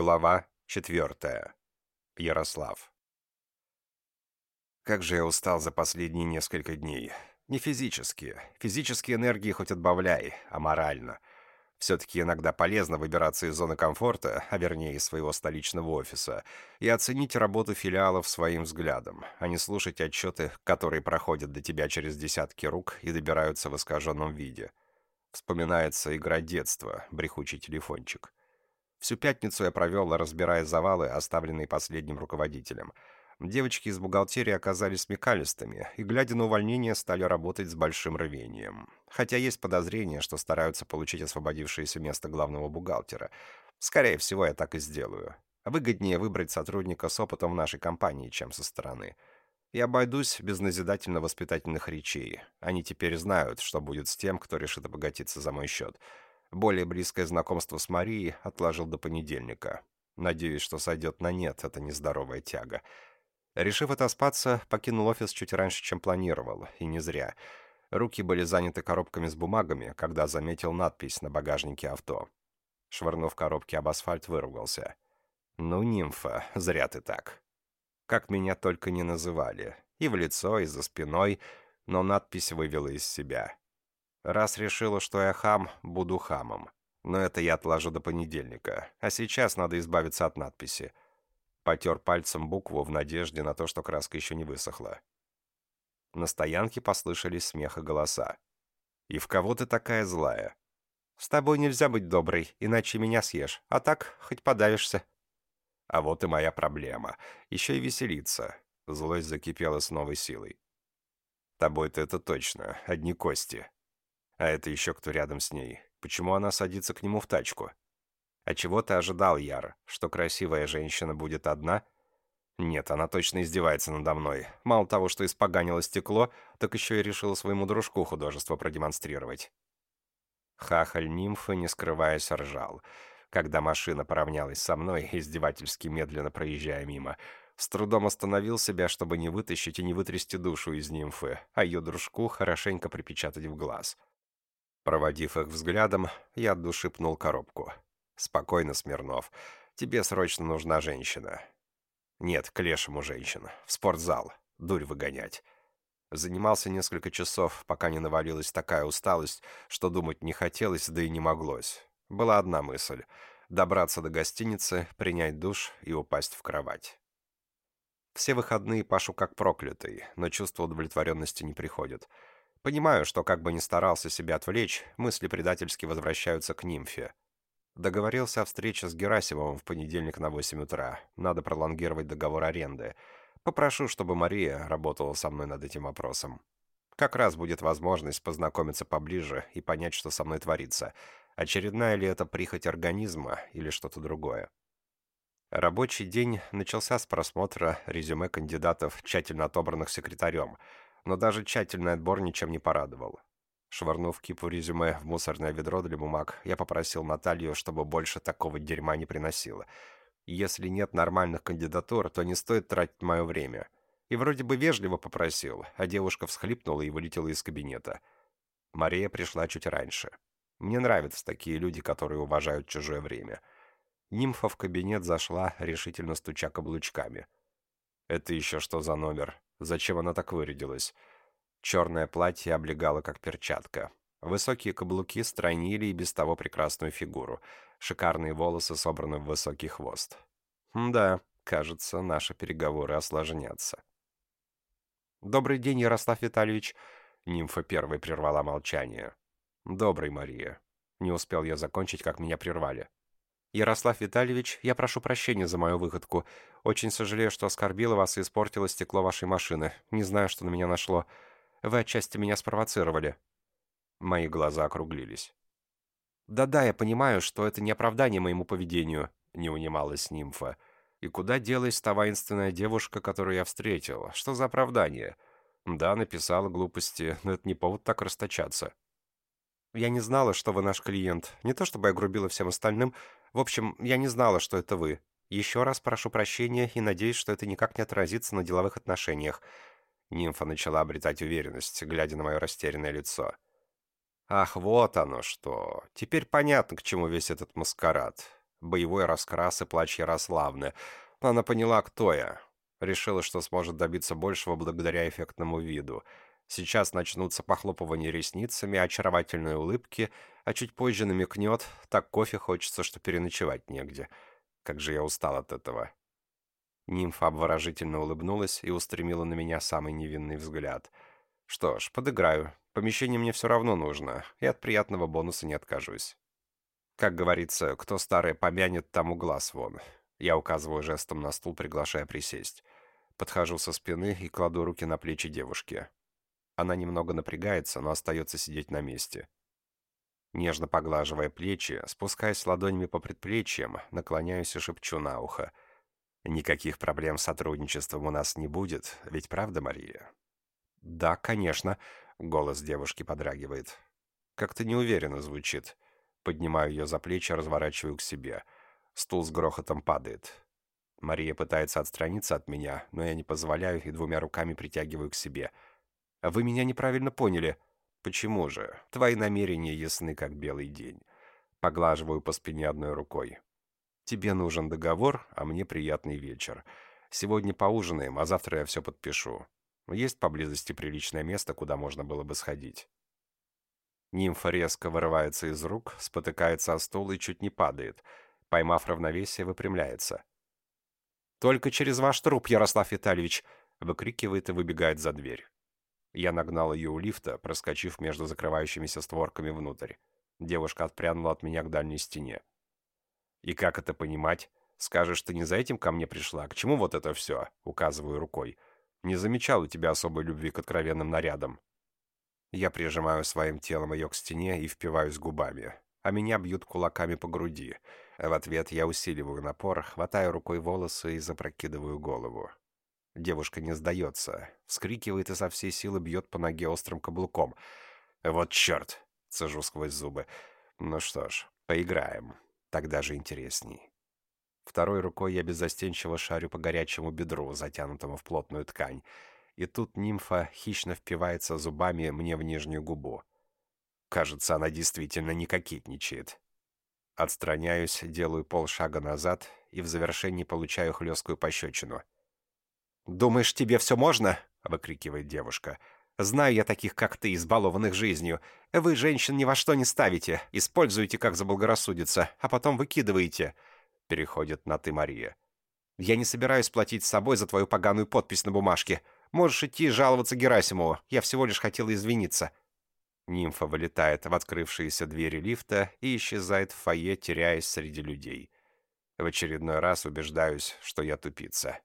Глава четвертая. Ярослав. Как же я устал за последние несколько дней. Не физически. Физические энергии хоть отбавляй, а морально. Все-таки иногда полезно выбираться из зоны комфорта, а вернее из своего столичного офиса, и оценить работу филиалов своим взглядом, а не слушать отчеты, которые проходят до тебя через десятки рук и добираются в искаженном виде. Вспоминается игра детства, брехучий телефончик. Всю пятницу я провел, разбирая завалы, оставленные последним руководителем. Девочки из бухгалтерии оказались смекалистыми и, глядя на увольнение, стали работать с большим рвением. Хотя есть подозрение, что стараются получить освободившееся место главного бухгалтера. Скорее всего, я так и сделаю. Выгоднее выбрать сотрудника с опытом в нашей компании, чем со стороны. И обойдусь без назидательно-воспитательных речей. Они теперь знают, что будет с тем, кто решит обогатиться за мой счет. Более близкое знакомство с Марией отложил до понедельника. Надеюсь, что сойдет на нет эта нездоровая тяга. Решив отоспаться, покинул офис чуть раньше, чем планировал, и не зря. Руки были заняты коробками с бумагами, когда заметил надпись на багажнике авто. Швырнув коробки об асфальт, выругался. «Ну, нимфа, зря ты так». Как меня только не называли. И в лицо, и за спиной, но надпись вывела из себя. Раз решила, что я хам, буду хамом. Но это я отложу до понедельника. А сейчас надо избавиться от надписи. Потер пальцем букву в надежде на то, что краска еще не высохла. На стоянке послышались смех и голоса. «И в кого ты такая злая?» «С тобой нельзя быть доброй, иначе меня съешь. А так, хоть подавишься». «А вот и моя проблема. Еще и веселиться». Злость закипела с новой силой. «Тобой-то это точно. Одни кости. А это еще кто рядом с ней? Почему она садится к нему в тачку? А чего ты ожидал, Яр? Что красивая женщина будет одна? Нет, она точно издевается надо мной. Мало того, что испоганило стекло, так еще и решила своему дружку художество продемонстрировать. Хахаль нимфы, не скрываясь, ржал. Когда машина поравнялась со мной, издевательски медленно проезжая мимо, с трудом остановил себя, чтобы не вытащить и не вытрясти душу из нимфы, а ее дружку хорошенько припечатать в глаз. Проводив их взглядом, я от души пнул коробку. «Спокойно, Смирнов. Тебе срочно нужна женщина». «Нет, к лешему женщин. В спортзал. Дурь выгонять». Занимался несколько часов, пока не навалилась такая усталость, что думать не хотелось, да и не моглось. Была одна мысль — добраться до гостиницы, принять душ и упасть в кровать. Все выходные пашу как проклятый, но чувство удовлетворенности не приходит — Понимаю, что как бы ни старался себя отвлечь, мысли предательски возвращаются к нимфе. Договорился о встрече с Герасимовым в понедельник на 8 утра. Надо пролонгировать договор аренды. Попрошу, чтобы Мария работала со мной над этим вопросом. Как раз будет возможность познакомиться поближе и понять, что со мной творится. Очередная ли это прихоть организма или что-то другое. Рабочий день начался с просмотра резюме кандидатов, тщательно отобранных секретарем – но даже тщательный отбор ничем не порадовал. Швырнув кипу резюме в мусорное ведро для бумаг, я попросил Наталью, чтобы больше такого дерьма не приносила. Если нет нормальных кандидатур, то не стоит тратить мое время. И вроде бы вежливо попросил, а девушка всхлипнула и вылетела из кабинета. Мария пришла чуть раньше. Мне нравятся такие люди, которые уважают чужое время. Нимфа в кабинет зашла, решительно стуча каблучками. «Это еще что за номер?» Зачем она так вырядилась? Черное платье облегало как перчатка. Высокие каблуки стройнили и без того прекрасную фигуру. Шикарные волосы собраны в высокий хвост. Да, кажется, наши переговоры осложнятся. «Добрый день, Ярослав Витальевич!» Нимфа первой прервала молчание. «Добрый, Мария!» Не успел я закончить, как меня прервали. «Ярослав Витальевич, я прошу прощения за мою выходку. Очень сожалею, что оскорбила вас и испортила стекло вашей машины. Не знаю, что на меня нашло. Вы отчасти меня спровоцировали». Мои глаза округлились. «Да-да, я понимаю, что это не оправдание моему поведению», — не унималась нимфа. «И куда делась та воинственная девушка, которую я встретил? Что за оправдание?» «Да, написала глупости, но это не повод так расточаться». «Я не знала, что вы наш клиент. Не то чтобы я грубила всем остальным, в общем, я не знала, что это вы. Еще раз прошу прощения и надеюсь, что это никак не отразится на деловых отношениях». Нимфа начала обретать уверенность, глядя на мое растерянное лицо. «Ах, вот оно что! Теперь понятно, к чему весь этот маскарад. Боевой раскрас и плач Ярославны. Она поняла, кто я. Решила, что сможет добиться большего благодаря эффектному виду. Сейчас начнутся похлопывания ресницами, очаровательные улыбки, а чуть позже намекнет, так кофе хочется, что переночевать негде. Как же я устал от этого. Нимфа обворожительно улыбнулась и устремила на меня самый невинный взгляд. Что ж, подыграю. Помещение мне все равно нужно, и от приятного бонуса не откажусь. Как говорится, кто старое помянет, тому глаз вон. Я указываю жестом на стул, приглашая присесть. Подхожу со спины и кладу руки на плечи девушки. Она немного напрягается, но остается сидеть на месте. Нежно поглаживая плечи, спускаясь ладонями по предплечьям, наклоняюсь и шепчу на ухо. «Никаких проблем с сотрудничеством у нас не будет, ведь правда, Мария?» «Да, конечно», — голос девушки подрагивает. «Как-то неуверенно звучит». Поднимаю ее за плечи, разворачиваю к себе. Стул с грохотом падает. Мария пытается отстраниться от меня, но я не позволяю и двумя руками притягиваю к себе. «Вы меня неправильно поняли», «Почему же? Твои намерения ясны, как белый день». Поглаживаю по спине одной рукой. «Тебе нужен договор, а мне приятный вечер. Сегодня поужинаем, а завтра я все подпишу. Есть поблизости приличное место, куда можно было бы сходить». Нимфа резко вырывается из рук, спотыкается о стул и чуть не падает. Поймав равновесие, выпрямляется. «Только через ваш труп, Ярослав Витальевич!» выкрикивает и выбегает за дверь. Я нагнал ее у лифта, проскочив между закрывающимися створками внутрь. Девушка отпрянула от меня к дальней стене. «И как это понимать? Скажешь, ты не за этим ко мне пришла? К чему вот это все?» Указываю рукой. «Не замечал у тебя особой любви к откровенным нарядам». Я прижимаю своим телом ее к стене и впиваюсь губами, а меня бьют кулаками по груди. В ответ я усиливаю напор, хватаю рукой волосы и запрокидываю голову. Девушка не сдается. Вскрикивает и со всей силы бьет по ноге острым каблуком. «Вот черт!» — цежу сквозь зубы. «Ну что ж, поиграем. Тогда же интересней». Второй рукой я беззастенчиво шарю по горячему бедру, затянутому в плотную ткань. И тут нимфа хищно впивается зубами мне в нижнюю губу. Кажется, она действительно не кокетничает. Отстраняюсь, делаю полшага назад и в завершении получаю хлесткую пощечину — «Думаешь, тебе все можно?» — выкрикивает девушка. «Знаю я таких, как ты, избалованных жизнью. Вы женщин ни во что не ставите, используете, как заблагорассудится, а потом выкидываете». Переходит на «ты, Мария». «Я не собираюсь платить с собой за твою поганую подпись на бумажке. Можешь идти жаловаться Герасимову. Я всего лишь хотела извиниться». Нимфа вылетает в открывшиеся двери лифта и исчезает в фойе, теряясь среди людей. В очередной раз убеждаюсь, что я тупица.